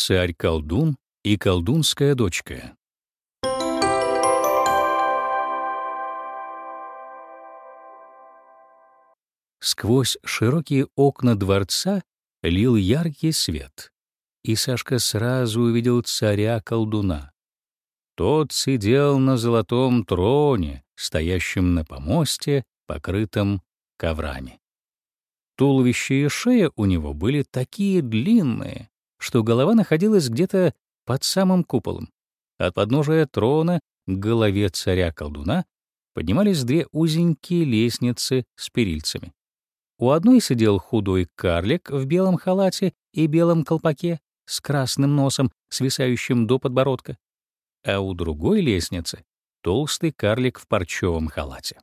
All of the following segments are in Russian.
Царь-колдун и колдунская дочка. Сквозь широкие окна дворца лил яркий свет, и Сашка сразу увидел царя-колдуна. Тот сидел на золотом троне, стоящем на помосте, покрытом коврами. Туловище и шея у него были такие длинные, что голова находилась где-то под самым куполом. От подножия трона к голове царя-колдуна поднимались две узенькие лестницы с перильцами. У одной сидел худой карлик в белом халате и белом колпаке с красным носом, свисающим до подбородка, а у другой лестницы — толстый карлик в парчевом халате.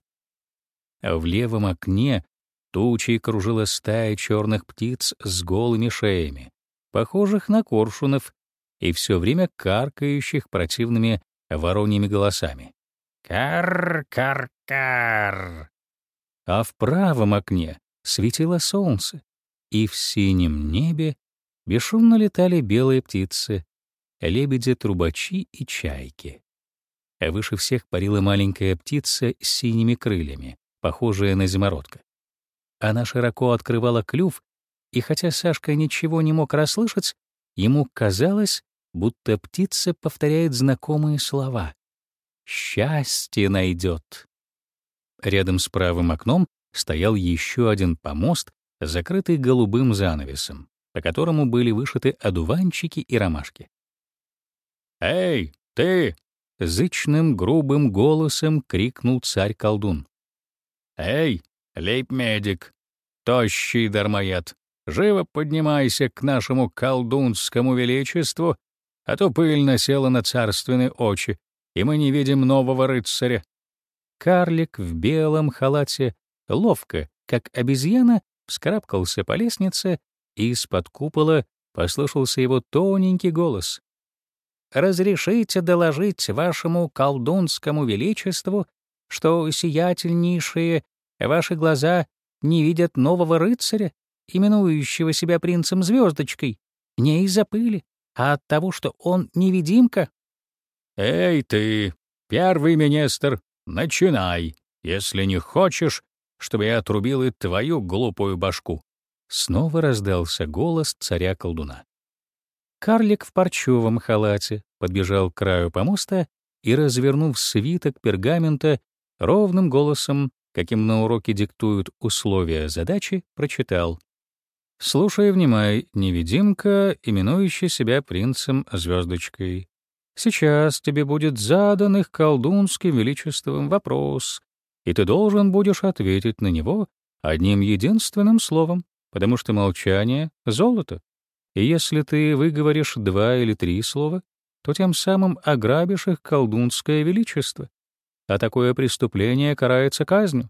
А в левом окне тучей кружила стая черных птиц с голыми шеями, похожих на коршунов, и все время каркающих противными вороньими голосами. «Кар-кар-кар!» А в правом окне светило солнце, и в синем небе бесшумно летали белые птицы, лебеди-трубачи и чайки. А выше всех парила маленькая птица с синими крыльями, похожая на зимородка. Она широко открывала клюв, и хотя Сашка ничего не мог расслышать, ему казалось, будто птица повторяет знакомые слова. «Счастье найдет». Рядом с правым окном стоял еще один помост, закрытый голубым занавесом, по которому были вышиты одуванчики и ромашки. «Эй, ты!» — зычным грубым голосом крикнул царь-колдун. «Эй, лейб-медик, тощий дармоед, живо поднимайся к нашему колдунскому величеству, а то пыль насела на царственные очи, и мы не видим нового рыцаря». Карлик в белом халате ловко, как обезьяна, вскарабкался по лестнице, и из-под купола послышался его тоненький голос. «Разрешите доложить вашему колдунскому величеству, что сиятельнейшие ваши глаза не видят нового рыцаря, именующего себя принцем Звездочкой, не из-за пыли, а от того, что он невидимка». «Эй ты, первый министр, начинай, если не хочешь, чтобы я отрубил и твою глупую башку. Снова раздался голос царя-колдуна. Карлик в парчевом халате подбежал к краю помоста и, развернув свиток пергамента, ровным голосом, каким на уроке диктуют условия задачи, прочитал. «Слушай, внимай, невидимка, именующий себя принцем Звездочкой. Сейчас тебе будет задан их колдунским величеством вопрос, и ты должен будешь ответить на него одним единственным словом, потому что молчание — золото. И если ты выговоришь два или три слова, то тем самым ограбишь их колдунское величество. А такое преступление карается казнью.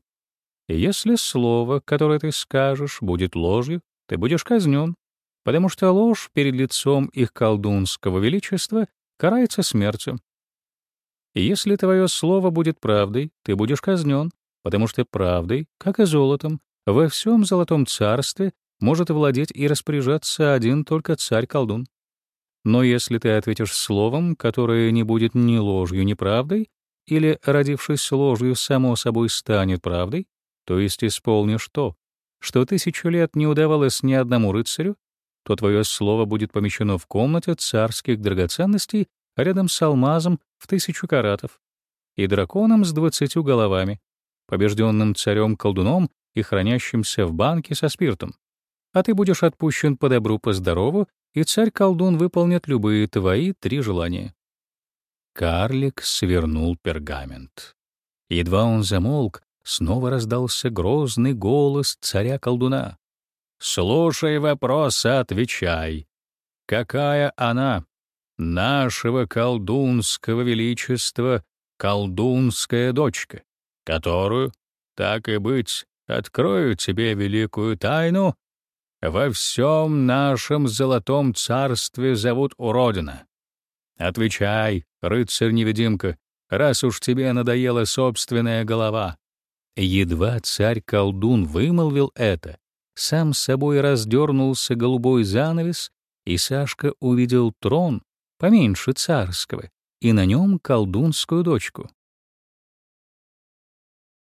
И если слово, которое ты скажешь, будет ложью, ты будешь казнен, потому что ложь перед лицом их колдунского величества карается смертью. И если твое слово будет правдой, ты будешь казнен, потому что правдой, как и золотом, во всем золотом царстве может владеть и распоряжаться один только царь-колдун. Но если ты ответишь словом, которое не будет ни ложью, ни правдой, или, родившись ложью, само собой станет правдой, то есть исполнишь то, что тысячу лет не удавалось ни одному рыцарю, то твое слово будет помещено в комнате царских драгоценностей рядом с алмазом в тысячу каратов и драконом с двадцатью головами, побежденным царем-колдуном и хранящимся в банке со спиртом. А ты будешь отпущен по добру, по здорову, и царь-колдун выполнит любые твои три желания. Карлик свернул пергамент. Едва он замолк, снова раздался грозный голос царя-колдуна. «Слушай вопрос, отвечай. Какая она, нашего колдунского величества колдунская дочка, которую, так и быть, открою тебе великую тайну, во всем нашем золотом царстве зовут уродина. Отвечай, рыцарь-невидимка, раз уж тебе надоела собственная голова. Едва царь-колдун вымолвил это, сам с собой раздернулся голубой занавес, и Сашка увидел трон поменьше царского, и на нем колдунскую дочку.